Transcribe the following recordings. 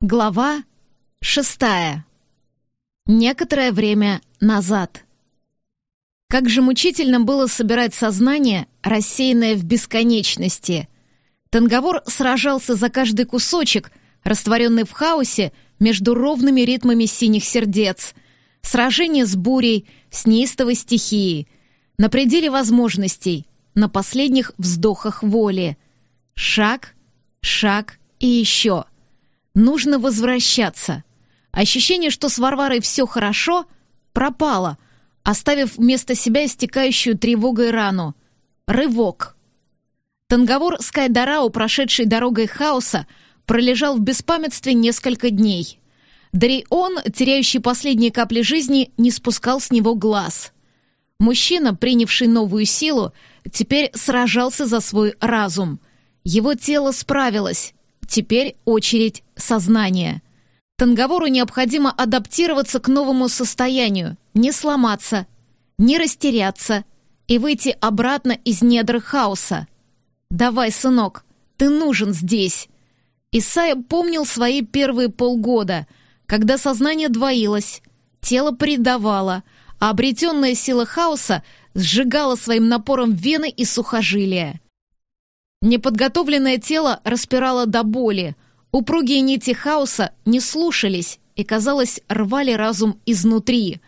Глава шестая. Некоторое время назад. Как же мучительно было собирать сознание, рассеянное в бесконечности. Танговор сражался за каждый кусочек, растворенный в хаосе между ровными ритмами синих сердец. Сражение с бурей, с неистовой стихией. На пределе возможностей, на последних вздохах воли. Шаг, шаг и еще — Нужно возвращаться. Ощущение, что с Варварой все хорошо, пропало, оставив вместо себя истекающую тревогой рану. Рывок. Танговор с Кайдарао, прошедший дорогой хаоса, пролежал в беспамятстве несколько дней. Дарион, теряющий последние капли жизни, не спускал с него глаз. Мужчина, принявший новую силу, теперь сражался за свой разум. Его тело справилось, Теперь очередь сознания. Танговору необходимо адаптироваться к новому состоянию, не сломаться, не растеряться и выйти обратно из недр хаоса. «Давай, сынок, ты нужен здесь». Исайя помнил свои первые полгода, когда сознание двоилось, тело предавало, а обретенная сила хаоса сжигала своим напором вены и сухожилия. Неподготовленное тело распирало до боли. Упругие нити хаоса не слушались и, казалось, рвали разум изнутри.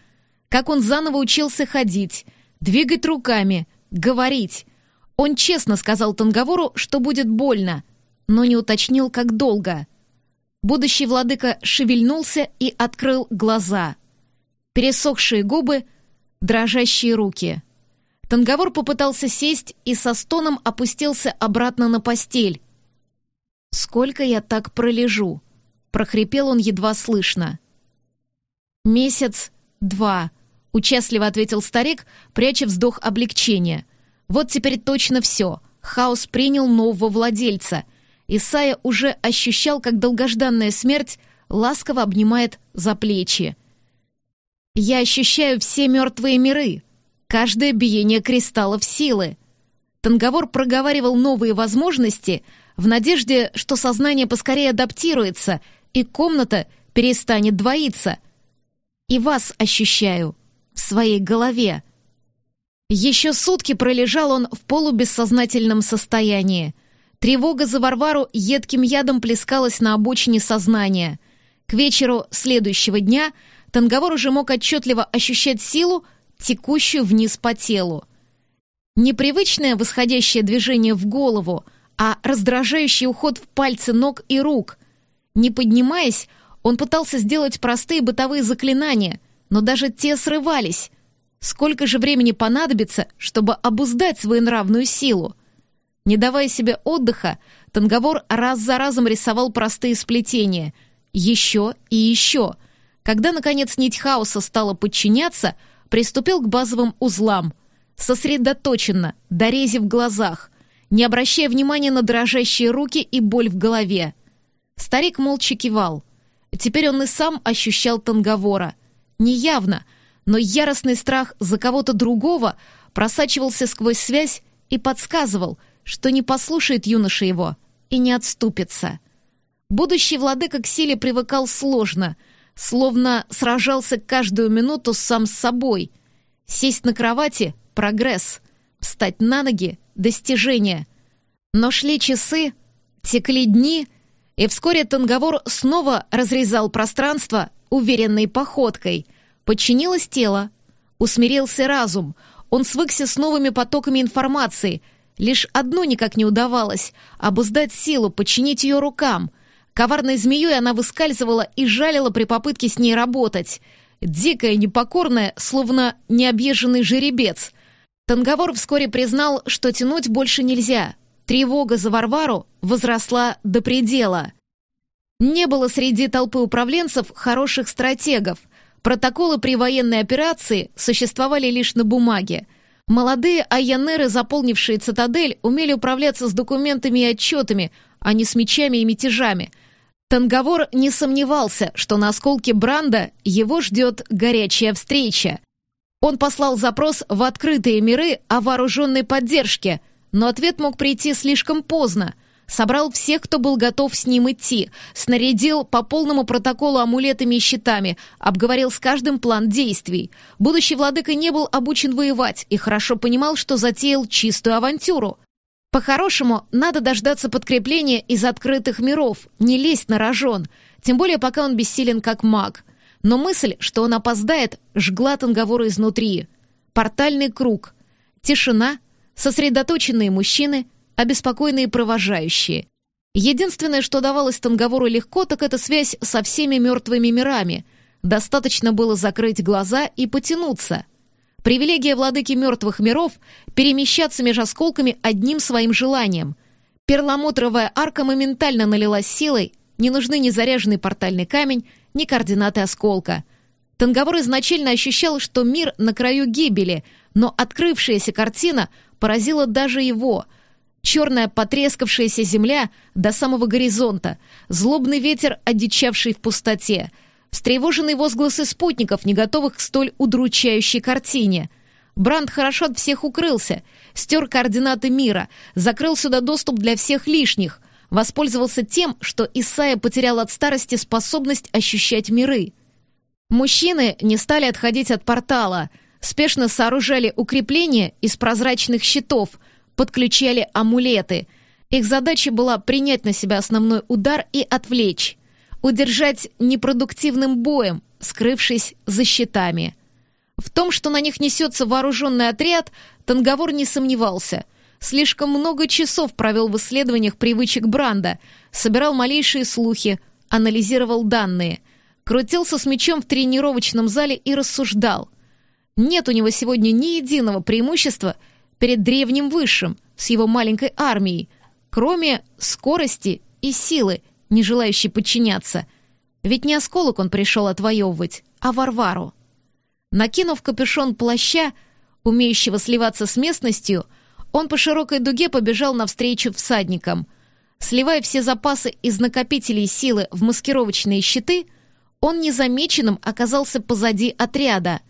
Как он заново учился ходить, двигать руками, говорить. Он честно сказал Танговору, что будет больно, но не уточнил, как долго. Будущий владыка шевельнулся и открыл глаза. Пересохшие губы, дрожащие руки — Танговор попытался сесть и со стоном опустился обратно на постель. «Сколько я так пролежу?» — прохрипел он едва слышно. «Месяц, два», — участливо ответил старик, пряча вздох облегчения. «Вот теперь точно все. Хаос принял нового владельца. Исайя уже ощущал, как долгожданная смерть ласково обнимает за плечи. «Я ощущаю все мертвые миры», каждое биение кристаллов силы. Танговор проговаривал новые возможности в надежде, что сознание поскорее адаптируется и комната перестанет двоиться. И вас ощущаю в своей голове. Еще сутки пролежал он в полубессознательном состоянии. Тревога за Варвару едким ядом плескалась на обочине сознания. К вечеру следующего дня Танговор уже мог отчетливо ощущать силу, текущую вниз по телу. Непривычное восходящее движение в голову, а раздражающий уход в пальцы ног и рук. Не поднимаясь, он пытался сделать простые бытовые заклинания, но даже те срывались. Сколько же времени понадобится, чтобы обуздать свою нравную силу? Не давая себе отдыха, Танговор раз за разом рисовал простые сплетения. Еще и еще. Когда, наконец, нить хаоса стала подчиняться — приступил к базовым узлам, сосредоточенно, дорези в глазах, не обращая внимания на дрожащие руки и боль в голове. Старик молча кивал. Теперь он и сам ощущал танговора. Неявно, но яростный страх за кого-то другого просачивался сквозь связь и подсказывал, что не послушает юноша его и не отступится. Будущий владыка к силе привыкал сложно — словно сражался каждую минуту сам с собой. Сесть на кровати — прогресс, встать на ноги — достижение. Но шли часы, текли дни, и вскоре Танговор снова разрезал пространство уверенной походкой. Подчинилось тело, усмирился разум, он свыкся с новыми потоками информации. Лишь одно никак не удавалось — обуздать силу, подчинить ее рукам — Коварной змеей она выскальзывала и жалила при попытке с ней работать. Дикая, непокорная, словно необъезженный жеребец. Танговор вскоре признал, что тянуть больше нельзя. Тревога за Варвару возросла до предела. Не было среди толпы управленцев хороших стратегов. Протоколы при военной операции существовали лишь на бумаге. Молодые айонеры, заполнившие цитадель, умели управляться с документами и отчетами, а не с мечами и мятежами. Танговор не сомневался, что на осколке Бранда его ждет горячая встреча. Он послал запрос в открытые миры о вооруженной поддержке, но ответ мог прийти слишком поздно. Собрал всех, кто был готов с ним идти, снарядил по полному протоколу амулетами и щитами, обговорил с каждым план действий. Будущий владыка не был обучен воевать и хорошо понимал, что затеял чистую авантюру. По-хорошему, надо дождаться подкрепления из открытых миров, не лезть на рожон, тем более пока он бессилен как маг. Но мысль, что он опоздает, жгла Танговору изнутри. Портальный круг. Тишина, сосредоточенные мужчины, обеспокоенные провожающие. Единственное, что давалось Танговору легко, так это связь со всеми мертвыми мирами. Достаточно было закрыть глаза и потянуться. Привилегия владыки мертвых миров — перемещаться между осколками одним своим желанием. Перламутровая арка моментально налилась силой, не нужны ни заряженный портальный камень, ни координаты осколка. Танговор изначально ощущал, что мир на краю гибели, но открывшаяся картина поразила даже его. Черная потрескавшаяся земля до самого горизонта, злобный ветер, одичавший в пустоте — встревоженные возгласы спутников, не готовых к столь удручающей картине. Бранд хорошо от всех укрылся, стер координаты мира, закрыл сюда доступ для всех лишних, воспользовался тем, что Исайя потерял от старости способность ощущать миры. Мужчины не стали отходить от портала, спешно сооружали укрепления из прозрачных щитов, подключали амулеты. Их задача была принять на себя основной удар и отвлечь удержать непродуктивным боем, скрывшись за щитами. В том, что на них несется вооруженный отряд, Танговор не сомневался. Слишком много часов провел в исследованиях привычек Бранда, собирал малейшие слухи, анализировал данные, крутился с мечом в тренировочном зале и рассуждал. Нет у него сегодня ни единого преимущества перед древним высшим с его маленькой армией, кроме скорости и силы, не желающий подчиняться. Ведь не осколок он пришел отвоевывать, а Варвару. Накинув капюшон плаща, умеющего сливаться с местностью, он по широкой дуге побежал навстречу всадникам. Сливая все запасы из накопителей силы в маскировочные щиты, он незамеченным оказался позади отряда.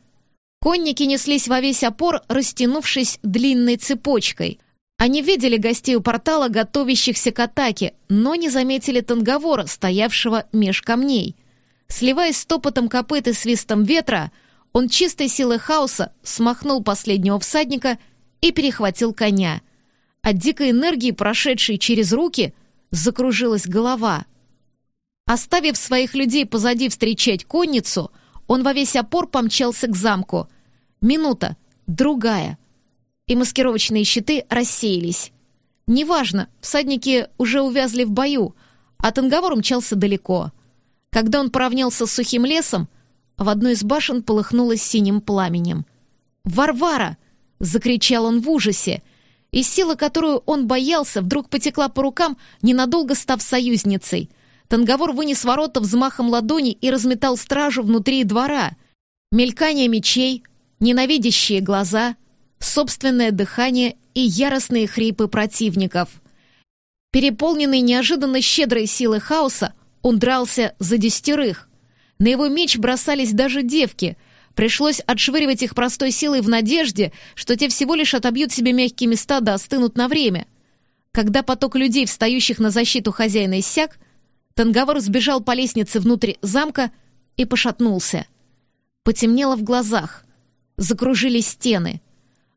Конники неслись во весь опор, растянувшись длинной цепочкой — они видели гостей у портала, готовящихся к атаке, но не заметили танговора, стоявшего меж камней. Сливаясь с топотом копыт и свистом ветра, он чистой силой хаоса смахнул последнего всадника и перехватил коня. От дикой энергии, прошедшей через руки, закружилась голова. Оставив своих людей позади встречать конницу, он во весь опор помчался к замку. Минута, другая — и маскировочные щиты рассеялись. Неважно, всадники уже увязли в бою, а Танговор умчался далеко. Когда он поравнялся с сухим лесом, в одной из башен полыхнуло синим пламенем. «Варвара!» — закричал он в ужасе, и сила, которую он боялся, вдруг потекла по рукам, ненадолго став союзницей. Танговор вынес ворота взмахом ладони и разметал стражу внутри двора. Мелькание мечей, ненавидящие глаза, собственное дыхание и яростные хрипы противников. Переполненный неожиданно щедрой силой хаоса, он дрался за десятерых. На его меч бросались даже девки. Пришлось отшвыривать их простой силой в надежде, что те всего лишь отобьют себе мягкие места да остынут на время. Когда поток людей, встающих на защиту хозяина, иссяк, Танговор сбежал по лестнице внутрь замка и пошатнулся. Потемнело в глазах. Закружились стены —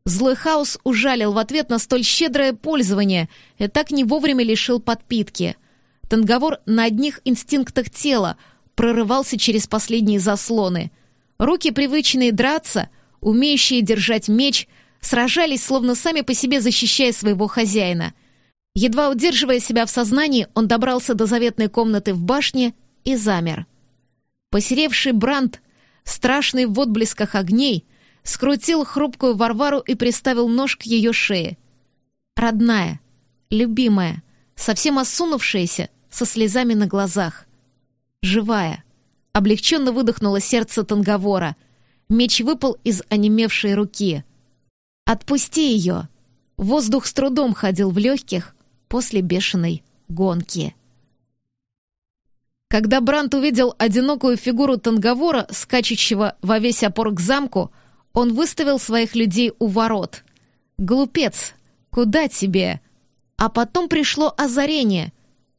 Злой хаос ужалил в ответ на столь щедрое пользование и так не вовремя лишил подпитки. Танговор на одних инстинктах тела прорывался через последние заслоны. Руки, привычные драться, умеющие держать меч, сражались, словно сами по себе защищая своего хозяина. Едва удерживая себя в сознании, он добрался до заветной комнаты в башне и замер. Посеревший Бранд, страшный в отблесках огней — скрутил хрупкую Варвару и приставил нож к ее шее. Родная, любимая, совсем осунувшаяся, со слезами на глазах. Живая. Облегченно выдохнуло сердце Танговора. Меч выпал из онемевшей руки. «Отпусти ее!» Воздух с трудом ходил в легких после бешеной гонки. Когда Брант увидел одинокую фигуру Танговора, скачущего во весь опор к замку, он выставил своих людей у ворот. «Глупец, куда тебе? А потом пришло озарение.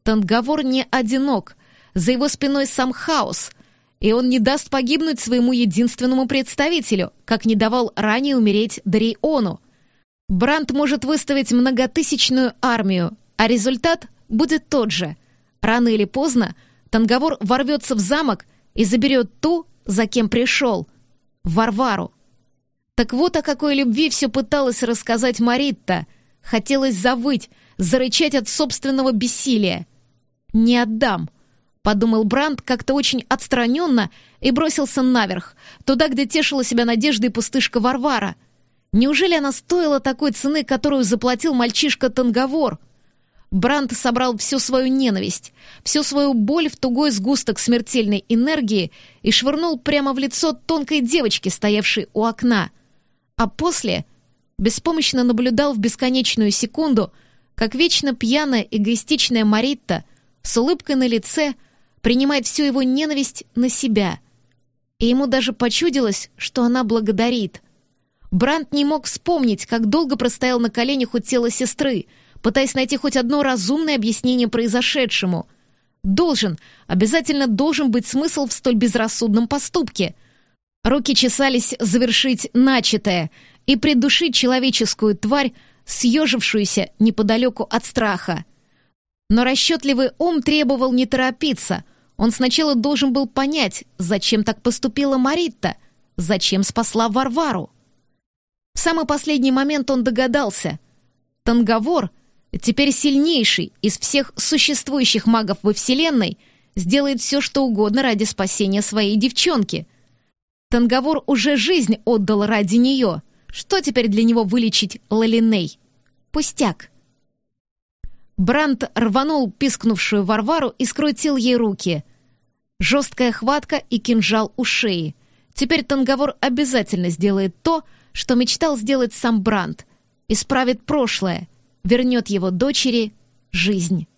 Танговор не одинок. За его спиной сам хаос. И он не даст погибнуть своему единственному представителю, как не давал ранее умереть Дариону. Бранд может выставить многотысячную армию, а результат будет тот же. Рано или поздно Танговор ворвется в замок и заберет ту, за кем пришел. Варвару. Так вот о какой любви все пыталась рассказать Маритта. Хотелось завыть, зарычать от собственного бессилия. «Не отдам», — подумал Бранд как-то очень отстраненно и бросился наверх, туда, где тешила себя надеждой пустышка Варвара. Неужели она стоила такой цены, которую заплатил мальчишка Танговор? Бранд собрал всю свою ненависть, всю свою боль в тугой сгусток смертельной энергии и швырнул прямо в лицо тонкой девочки, стоявшей у окна. А после беспомощно наблюдал в бесконечную секунду, как вечно пьяная эгоистичная Маритта с улыбкой на лице принимает всю его ненависть на себя. И ему даже почудилось, что она благодарит. Бранд не мог вспомнить, как долго простоял на коленях у тела сестры, пытаясь найти хоть одно разумное объяснение произошедшему. Должен, обязательно должен быть смысл в столь безрассудном поступке. Руки чесались завершить начатое и придушить человеческую тварь, съежившуюся неподалеку от страха. Но расчетливый ум требовал не торопиться. Он сначала должен был понять, зачем так поступила Маритта, зачем спасла Варвару. В самый последний момент он догадался. Танговор, теперь сильнейший из всех существующих магов во Вселенной, сделает все, что угодно ради спасения своей девчонки. Танговор уже жизнь отдал ради нее. Что теперь для него вылечить Лалиней? Пустяк. Бранд рванул пискнувшую Варвару и скрутил ей руки. Жесткая хватка и кинжал у шеи. Теперь Танговор обязательно сделает то, что мечтал сделать сам Бранд, исправит прошлое, вернет его дочери жизнь.